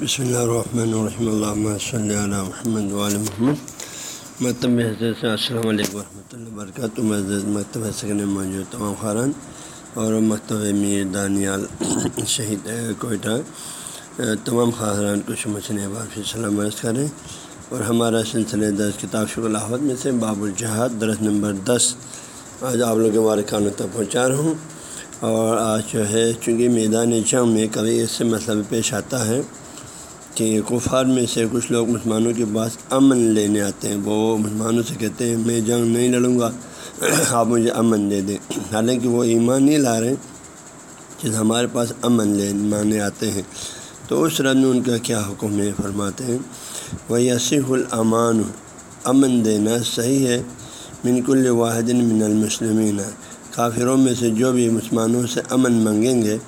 بسم اللہ الرحمن الرحمۃ اللہ صلی اللہ محمد علیہ محمد مکتب حضرت السلام علیکم ورحمۃ اللہ وبرکاتہ مسجد مکتب سکن موجود تمام خاران اور مکتب میر دانیال شہید کوئٹہ تمام خاران کو شمسن سے سلام عرض کریں اور ہمارا سلسلہ دس کتاب شکر الحمد میں سے باب الجہاد درس نمبر دس آج آپ لوگ کے والدانوں تک پہنچا رہا ہوں اور آج جو ہے چونکہ میدان جنگ میں کبھی اس سے مسئلہ پیش آتا ہے کہ کفار میں سے کچھ لوگ مسلمانوں کے پاس امن لینے آتے ہیں، وہ مسلمانوں سے کہتے ہیں، میں جنگ نہیں لڑوں گا، آپ مجھے امن دے دیں۔ حالانکہ وہ ایمان نہیں لا رہے جس ہمارے پاس امن لے مانے آتے ہیں۔ تو اس رد میں ان کا کیا حکم ہے؟ فرماتے ہیں وہ یسیح الامان امن دینا صحیح ہے۔ منک الواحد من المسلمین کافروں میں سے جو بھی مسلمانوں سے امن منگیں گے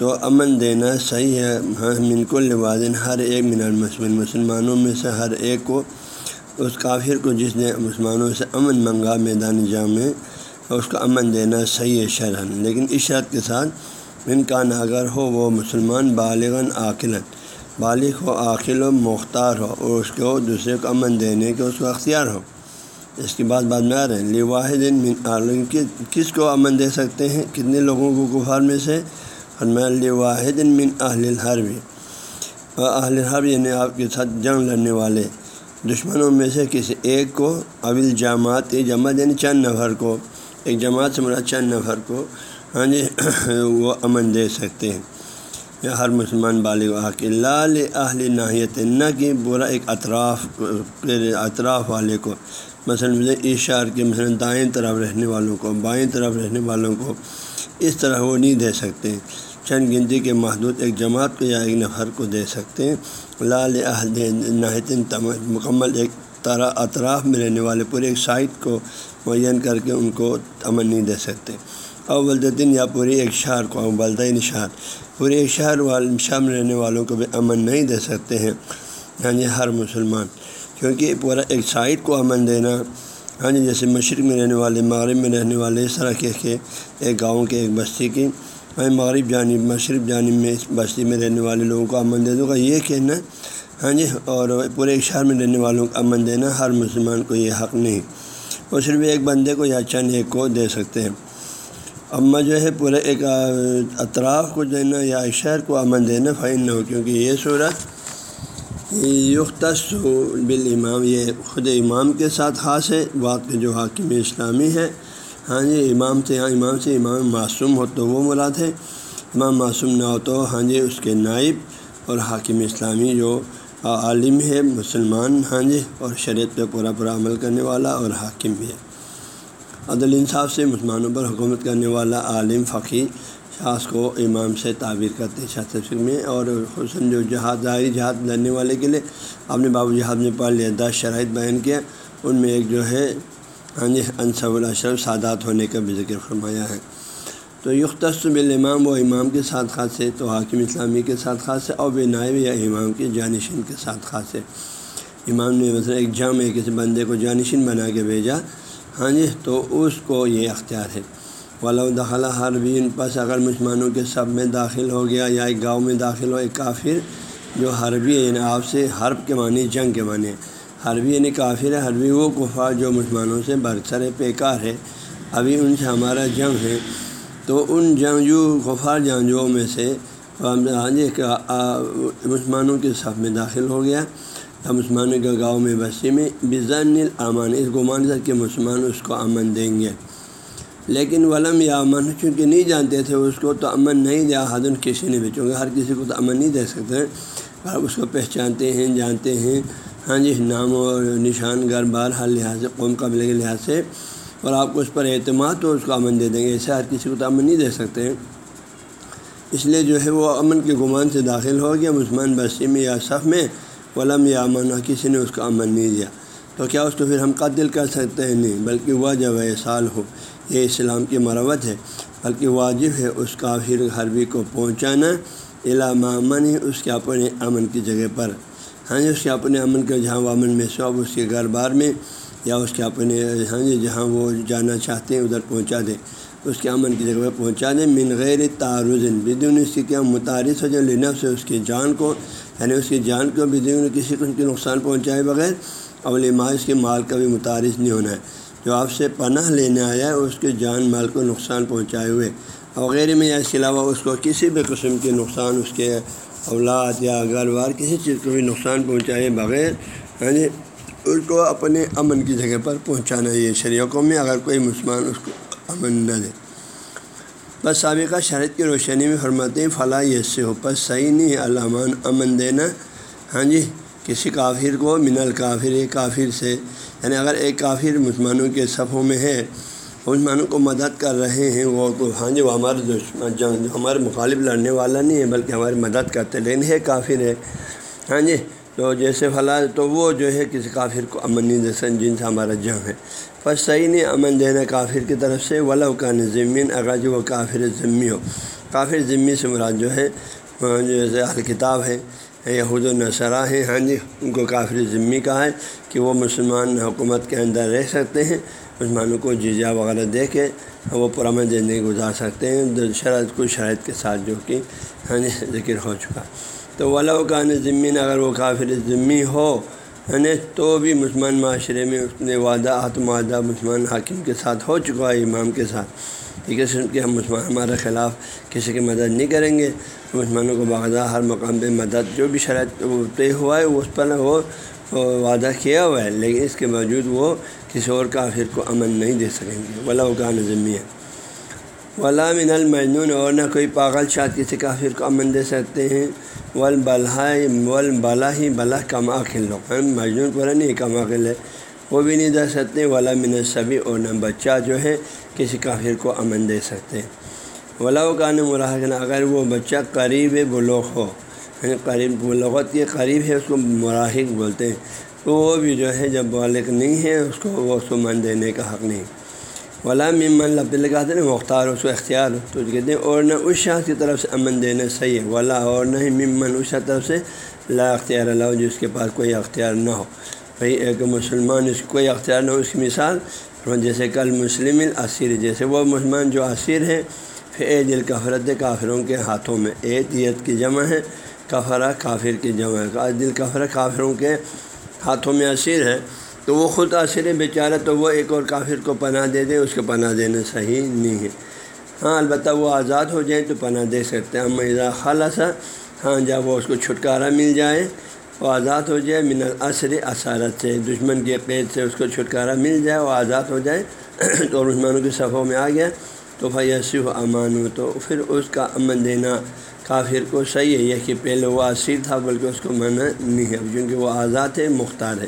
تو امن دینا صحیح ہے۔ ہاں منک الوازن ہر ایک من المسلم مسلمانوں میں سے ہر ایک کو، اس کافر کو جس نے مسلمانوں سے امن منگا میدان جام میں اس کو امن دینا صحیح ہے شرح لیکن اس شرط کے ساتھ ان کا اگر ہو، وہ مسلمان بالغاً عاقل بالغ ہو، عاقل و مختار ہو، اور اس کو دوسرے کو امن دینے کے اس کو اختیار ہو۔ اس کی بات بعد میں آ رہے ہیں۔ لواحد من کس کو امن دے سکتے ہیں؟ کتنے لوگوں کو کفار میں سے؟ واحد من اہل الحرب. اہل الحرب یعنی آپ کے ساتھ جنگ لڑنے والے۔ دشمنوں میں سے کسی ایک کو اول جماعت جماعت یعنی چند نفر کو، ایک جماعت سے مراد چند نفر کو ہاں جی وہ امن دے سکتے ہیں۔ یا ہر مسلمان بالغ کے لال اہل ناحیت، نہ کہ برا ایک اطراف اطراف والے کو۔ مثلاً اشار کے مثلاً دائیں طرف رہنے والوں کو، بائیں طرف رہنے والوں کو اس طرح وہ نہیں دے سکتے۔ چند گنتی کے محدود ایک جماعت کو یا ایک نفر کو دے سکتے ہیں۔ لال عہد ناہتن مکمل ایک طرح اطراف میں رہنے والے پورے ایک سائٹ کو معین کر کے ان کو امن نہیں دے سکتے۔ اور بلدین یا پوری ایک شہر کو بلدین شہر، پورے ایک شہر والے شہر میں رہنے والوں کو بھی امن نہیں دے سکتے ہیں۔ یعنی ہر مسلمان۔ کیونکہ پورا ایک سائٹ کو امن دینا ہاں جی جیسے مشرق میں رہنے والے، مغرب میں رہنے والے، اس طرح کے ایک گاؤں کے ایک بستی کی مغرب جانب مشرق جانب میں اس بستی میں رہنے والے لوگوں کو امن دے دوں گا، یہ کہنا ہاں جی اور پورے ایک شہر میں رہنے والوں کو امن دینا، ہر مسلمان کو یہ حق نہیں۔ وہ صرف ایک بندے کو یا چند ایک کو دے سکتے ہیں۔ اما جو ہے، پورے ایک اطراف کو دینا یا ایک شہر کو امن دینا فائن نہ ہو کیونکہ یہ صورت یختص بال امام یہ خود امام کے ساتھ خاص ہے بات کے جو حاکم اسلامی ہے۔ ہاں جی امام سے ہاں امام سے امام معصوم ہو تو وہ مراد ہے امام معصوم نہ ہو تو ہاں جی اس کے نائب اور حاکم اسلامی جو عالم ہے، مسلمان ہاں جی اور شریعت پہ پورا پورا عمل کرنے والا اور حاکم بھی ہے۔ عدل انصاف سے مسلمانوں پر حکومت کرنے والا عالم فقی خاص کو امام سے تعبیر کرتے ہیں میں اور حسن جو جہاد، ظاہری جہاد لڑنے والے کے لیے آپ نے بابو جہاد میں پڑھ لیا، دس شرائط بیان کیا۔ ان میں ایک جو ہے ہاں جی انصب الاشرف سادات ہونے کا بھی ذکر فرمایا ہے۔ تو یختص بالامام و امام کے ساتھ خاص ہے، تو حاکم اسلامی کے ساتھ خاص ہے، اور بے نائب یا امام کے جانشین کے ساتھ خاص ہے۔ امام نے مثلا ایک جام ہے کسی بندے کو جانشین بنا کے بھیجا ہاں جی تو اس کو یہ اختیار ہے۔ ولو دخلا حربین، پس اگر مسلمانوں کے سب میں داخل ہو گیا یا ایک گاؤں میں داخل ہو، ایک کافر جو حربی ہے یعنی آپ سے حرب کے معنی جنگ کے معنی حربی یعنی کافر ہے حربی وہ کفار جو مسلمانوں سے برسر پیکار ہے، ابھی ان سے ہمارا جنگ ہے۔ تو ان جنگجو غفار جنگجوؤں میں سے جی مسلمانوں کے سب میں داخل ہو گیا۔ یا مسلمانوں کے گاؤں میں بستی میں بزن الامان اس گمان سے کہ مسلمان اس کو امن دیں گے۔ لیکن ولم یا امن، چونکہ نہیں جانتے تھے اس کو تو امن نہیں دیا۔ حدن کسی نے بھی چونکہ ہر کسی کو تو امن نہیں دے سکتے۔ اس کو پہچانتے ہیں، جانتے ہیں۔ ہاں جی نام و نشان گھر بار ہر لحاظ سے، قوم قبل کے لحاظ سے، اور آپ کو اس پر اعتماد تو اس کو امن دے دیں گے ایسے ہر کسی کو تو امن نہیں دے سکتے اس لیے جو ہے وہ امن کے گمان سے داخل ہو گیا، مسلمان بستی میں یا صف میں، ولم یا امن کسی نے اس کو امن نہیں دیا۔ تو کیا اس کو پھر ہم قتل کر سکتے ہیں؟ نہیں، بلکہ وہ جب سال ہو۔ یہ اسلام کی مروت ہے۔ بلکہ واجب ہے اس کافر حربی کو پہنچانا علامہ ہی اس کے اپنے امن کی جگہ پر۔ ہاں جی اس کے اپنے امن کے جہاں وہ امن میں سب اس کے گھر بار میں یا اس کے اپنے ہاں جی جہاں وہ جانا چاہتے ہیں، ادھر پہنچا دیں۔ اس کے امن کی جگہ پر پہنچا دیں۔ من غیر تعارض بدون اس کی کیا متعارف ہو جائے لنف سے اس کی جان کو یعنی اس کی جان کو بھی کسی کو ان کی نقصان پہنچائے بغیر، اول ماہ اس کے مال کا بھی متعارف نہیں ہونا ہے۔ جو آپ سے پناہ لینے آیا ہے، اس کے جان مال کو نقصان پہنچائے ہوئے۔ وغیرہ میں یا اس کے علاوہ اس کو کسی بھی قسم کے نقصان، اس کے اولاد یا گھر بار کسی چیز کو بھی نقصان پہنچائے بغیر ہاں جی اس کو اپنے امن کی جگہ پر پہنچانا، یہ شریعوں میں اگر کوئی مسلمان اس کو امن نہ دے۔ بس سابقہ شرط کی روشنی میں فرماتے ہیں فلاح یہ سے ہو بس صحیح نہیں علامان امن دینا۔ ہاں جی کسی کافر کو، من الکافر، ایک کافر سے۔ یعنی اگر ایک کافر مسلمانوں کے صفوں میں ہے مسلمانوں کو مدد کر رہے ہیں، وہ ہاں جی وہ ہمارے دشمن جنگ ہمارے مخالف لڑنے والا نہیں ہے، بلکہ ہماری مدد کرتے لیکن ہے کافر ہے۔ ہاں جی تو جیسے فلاں، تو وہ جو ہے کسی کافر کو امن نہیں دے جن سے ہمارا جنگ ہے۔ بس صحیح نہیں امن دینا کافر کی طرف سے ولا کا ضمین اگر جو وہ کافر ذمی ہو۔ کافر ذمی سے مراد جو ہے جیسے الکتاب ہے یہود و نصرا ہیں۔ ہاں جی ان کو کافر ذمی کہا ہے کہ وہ مسلمان حکومت کے اندر رہ سکتے ہیں۔ مسلمانوں کو جزیہ وغیرہ دے کے وہ پرامن زندگی گزار سکتے ہیں۔ شرط کچھ شرائط کے ساتھ جو کہ ہاں جی ذکر ہو چکا۔ تو ولا کان ذمین اگر وہ کافر ذمی ہو یعنی تو بھی مسلمان معاشرے میں اس نے وعدہ آتم وعدہ مسلمان حاکم کے ساتھ ہو چکا ہے، امام کے ساتھ۔ ٹھیک ہے کہ ہم مسلمان، ہمارے خلاف کسی کی مدد نہیں کریں گے۔ مسلمانوں کو باقاعدہ ہر مقام پہ مدد، جو بھی شرائط طے ہوا ہے اس پر وہ وعدہ کیا ہوا ہے، لیکن اس کے باوجود وہ کسی اور کافر کو امن نہیں دے سکیں گے۔ ولا کا نظمی ہے ولا من المجنون، اور نہ کوئی پاگل شاد کسی کافر کو امن دے سکتے ہیں۔ ول بلحا ول بلا ہی بلا کم عقل لوگ مجنون پورا نہیں کم عقل ہے۔ وہ بھی نہیں دے سکتے۔ ولا من سبھی اور نہ بچہ جو ہے کسی کافر کو امن دے سکتے۔ ولا کا مراحق اگر وہ بچہ قریب بلوغ ہو۔ یعنی قریب بلوغت کے قریب ہے، اس کو مراحق بولتے ہیں۔ تو وہ بھی جو ہے، جب بالغ نہیں ہے، اس کو وہ اس کو دینے کا حق نہیں۔ ولا ممن لب لگاتے ہیں مختار، اس کو اختیار، تو کہتے ہیں، اور نہ اس شخص کی طرف سے امن دینا صحیح ہے۔ ولا، اور نہ ہی ممن اس طرف سے لا اختیار اللہ، جس کے پاس کوئی اختیار نہ ہو۔ بھائی، ایک مسلمان اس کوئی اختیار نہ ہو، اس کی مثال جیسے کل مسلم الاسیر، جیسے وہ مسلمان جو اسیر ہیں، پھر اے دل کفرت کافروں کے ہاتھوں میں، اے دیت کی جمع ہے۔ کفرہ کافر کی جمع ہے۔ دل کفرہ کافروں کے ہاتھوں میں اسیر ہے۔ تو وہ خود عصر بیچارہ تو وہ ایک اور کافر کو پناہ دے دیں، اس کو پناہ دینا صحیح نہیں ہے۔ ہاں البتہ وہ آزاد ہو جائیں تو پناہ دے سکتے ہیں۔ ہم خالصہ ہاں جب وہ اس کو چھٹکارا مل جائے، وہ آزاد ہو جائے، من العصر اثارت سے، دشمن کے قید سے اس کو چھٹکارا مل جائے، وہ آزاد ہو جائے۔ تو مسلمانوں کے صفوں میں آ گیا۔ تو بھائی و امان ہو تو پھر اس کا امن دینا کافر کو صحیح ہے، یہ کہ پہلے وہ اسیر تھا، بلکہ اس کو منع نہیں ہے، کیونکہ وہ آزاد ہے مختار ہے۔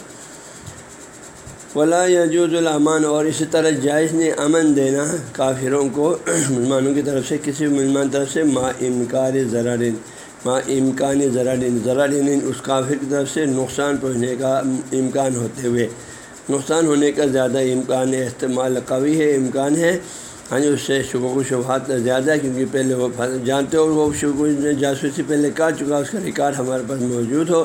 ولا یجوز الامان اور اسی طرح جائز نے امن دینا کافروں کو مسلمانوں کی طرف سے، کسی مسلمان طرف سے ما امکار ذرارن ما امکان ذرارن ذرارن یعنی اس کافر کی طرف سے نقصان پہنچنے کا امکان ہوتے ہوئے۔ نقصان ہونے کا زیادہ امکان استعمال قوی ہے، امکان ہے۔ ہاں جی اس سے شبہ و شبہات زیادہ ہے، کیونکہ پہلے وہ جانتے ہو، وہ شبہ جاسوسی پہلے کاٹ چکا، اس کا ریکارڈ ہمارے پاس موجود ہو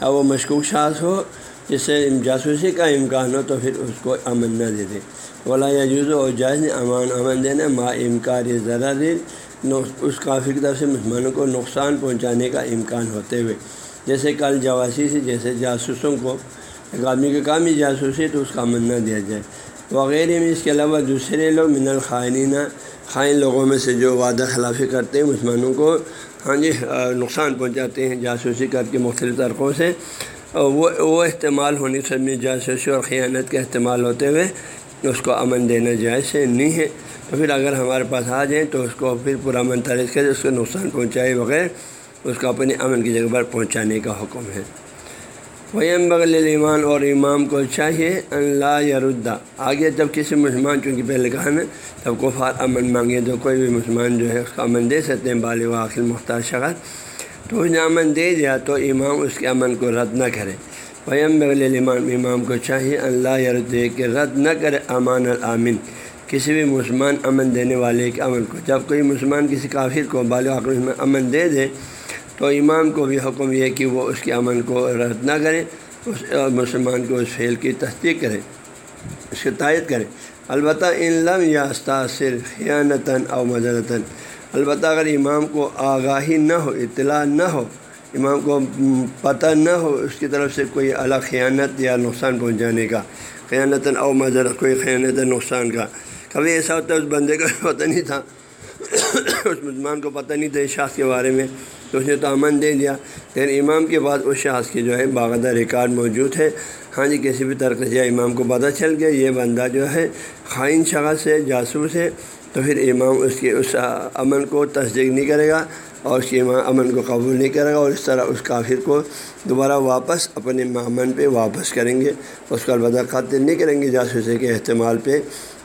یا وہ مشکوک شاذ ہو، جس سے جاسوسی کا امکان ہو، تو پھر اس کو امن نہ دے دے۔ ولا یجوز و جائز امان امن دینا، ما امکار ذرا دے اس کافی کی طرف سے مسلمانوں کو نقصان پہنچانے کا امکان ہوتے ہوئے۔ جیسے کل جواسی سے جیسے جاسوسوں کو، ایک آدمی کے کام ہی جاسوسی تو اس کا امن نہ دیا جائے۔ وغیرہ میں اس کے علاوہ دوسرے لوگ من الخائنینہ خائن لوگوں میں سے جو وعدہ خلافی کرتے ہیں، مسلمانوں کو ہاں جی نقصان پہنچاتے ہیں جاسوسی کر کے مختلف طرقوں سے وہ وہ استعمال ہونے سے جاسوسی اور خیانت کا استعمال ہوتے ہوئے اس کو امن دینا جائز نہیں ہے۔ تو پھر اگر ہمارے پاس آ جائیں تو اس کو پھر پورا امن طریقے سے اس کو نقصان پہنچائے بغیر اس کو اپنے امن کی جگہ پر پہنچانے کا حکم ہے۔ ویم بغل ایمان اور امام کو چاہیے اللہ یردا آگے جب کسی مسلمان چونکہ پہلے کہا نا جب کفار امن مانگے تو کوئی بھی مسلمان جو ہے اس کا امن دے سکتے ہیں بال واخل مختار شخص۔ تو اس نے امن دے دیا تو امام اس کے امن کو رد نہ کرے۔ ویم بغل امام امام کو چاہیے اللہ یرد کہ رد نہ کرے۔ امان العامن کسی بھی مسلمان امن دینے والے کے امن کو، جب کوئی مسلمان کسی کافر کو بال واقع میں امن دے دے تو امام کو بھی حکم یہ کہ وہ اس کے امن کو رد نہ کرے اس مسلمان کو اس فعل کی تصدیق کرے، اس کی تائید کرے۔ البتہ ان لم یا استاثر خیانتاً او مذرتاً البتہ اگر امام کو آگاہی نہ ہو، اطلاع نہ ہو، امام کو پتہ نہ ہو اس کی طرف سے کوئی الگ خیانت یا نقصان پہنچانے کا خیانت او مذر کوئی خیانت نقصان کا۔ کبھی ایسا ہوتا ہے اس بندے کا پتہ نہیں تھا، اس مسلمان کو پتہ نہیں تھا اس شخص کے بارے میں۔ تو اس نے تو امن دے دیا۔ لیکن امام کے بعد اس شخص کی جو ہے باغدہ ریکارڈ موجود ہے۔ ہاں جی کسی بھی طرح سے امام کو پتہ چل گیا، یہ بندہ جو ہے خائن شخص ہے، جاسوس ہے۔ تو پھر امام اس کے اس امن کو تصدیق نہیں کرے گا اور اس کے امن کو قبول نہیں کرے گا اور اس طرح اس کافر کو دوبارہ واپس اپنے امن پہ واپس کریں گے۔ اس کو البتہ قتل نہیں کریں گے جاسوسی کے احتمال پہ۔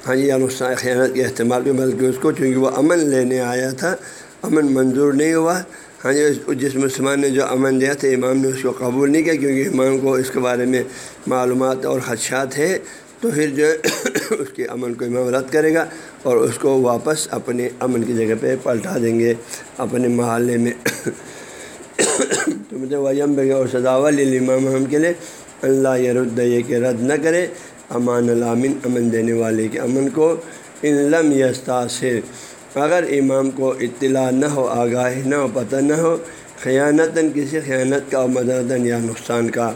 ہاں جی یا نقصان خیانت کے احتمال پہ۔ بلکہ اس کو چونکہ وہ امن لینے آیا تھا، امن منظور نہیں ہوا۔ ہاں جی جس مسلمان نے جو امن دیا تھا، امام نے اس کو قبول نہیں کیا کیونکہ امام کو اس کے بارے میں معلومات اور خدشات ہے تو پھر جو ہے اس کے امن کو امام رد کرے گا اور اس کو واپس اپنے امن کی جگہ پہ پلٹا دیں گے، اپنے محلے میں تو مجھے ویم بگے اور سزاوا امام ہم کے لیے۔ اللہ یہ یہ کہ رد نہ کرے، امان الامن امن دینے والے کے امن کو۔ ان لم یستاثر۔ اگر امام کو اطلاع نہ ہو، آگاہی نہ ہو، پتہ نہ ہو، خیانتاً کسی خیانت کا مدردن یا نقصان کا۔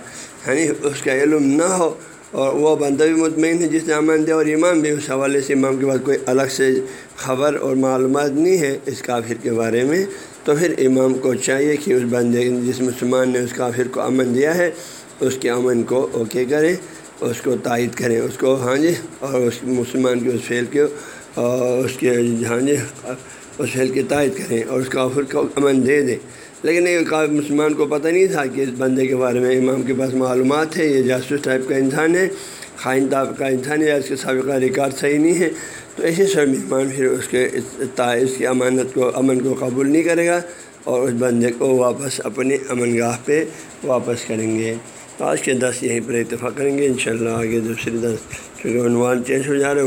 یعنی اس کا علم نہ ہو اور وہ بندہ بھی مطمئن ہے، جس نے امن دیا اور امام بھی اس حوالے سے امام کے بعد کوئی الگ سے خبر اور معلومات نہیں ہے اس کافر کے بارے میں، تو پھر امام کو چاہیے کہ اس بندے جس مسلمان نے اس کافر کو امن دیا ہے، اس کے امن کو اوکے کرے، اس کو تائید کریں اس کو ہاں جی اور اس مسلمان کے اس فیل کے اور اس کے ہاں جی اس فیل کی تائید کریں اور اس کافر کو امن دے دیں۔ لیکن ایک مسلمان کو پتہ نہیں تھا کہ اس بندے کے بارے میں امام کے پاس معلومات ہے یہ جاسوس ٹائپ کا انسان ہے خائن ٹائپ کا انسان ہے، یا اس کے سابقہ ریکارڈ صحیح نہیں ہے۔ تو ایسے سب مہمان پھر اس کے اس کی امانت کو، امن کو قبول نہیں کرے گا اور اس بندے کو واپس اپنے امن گاہ پہ واپس کریں گے۔ تو آج کے دس یہیں پر اتفاق کریں گے۔ انشاءاللہ آگے دوسری دس، کیونکہ عنوان چینج ہو جا رہے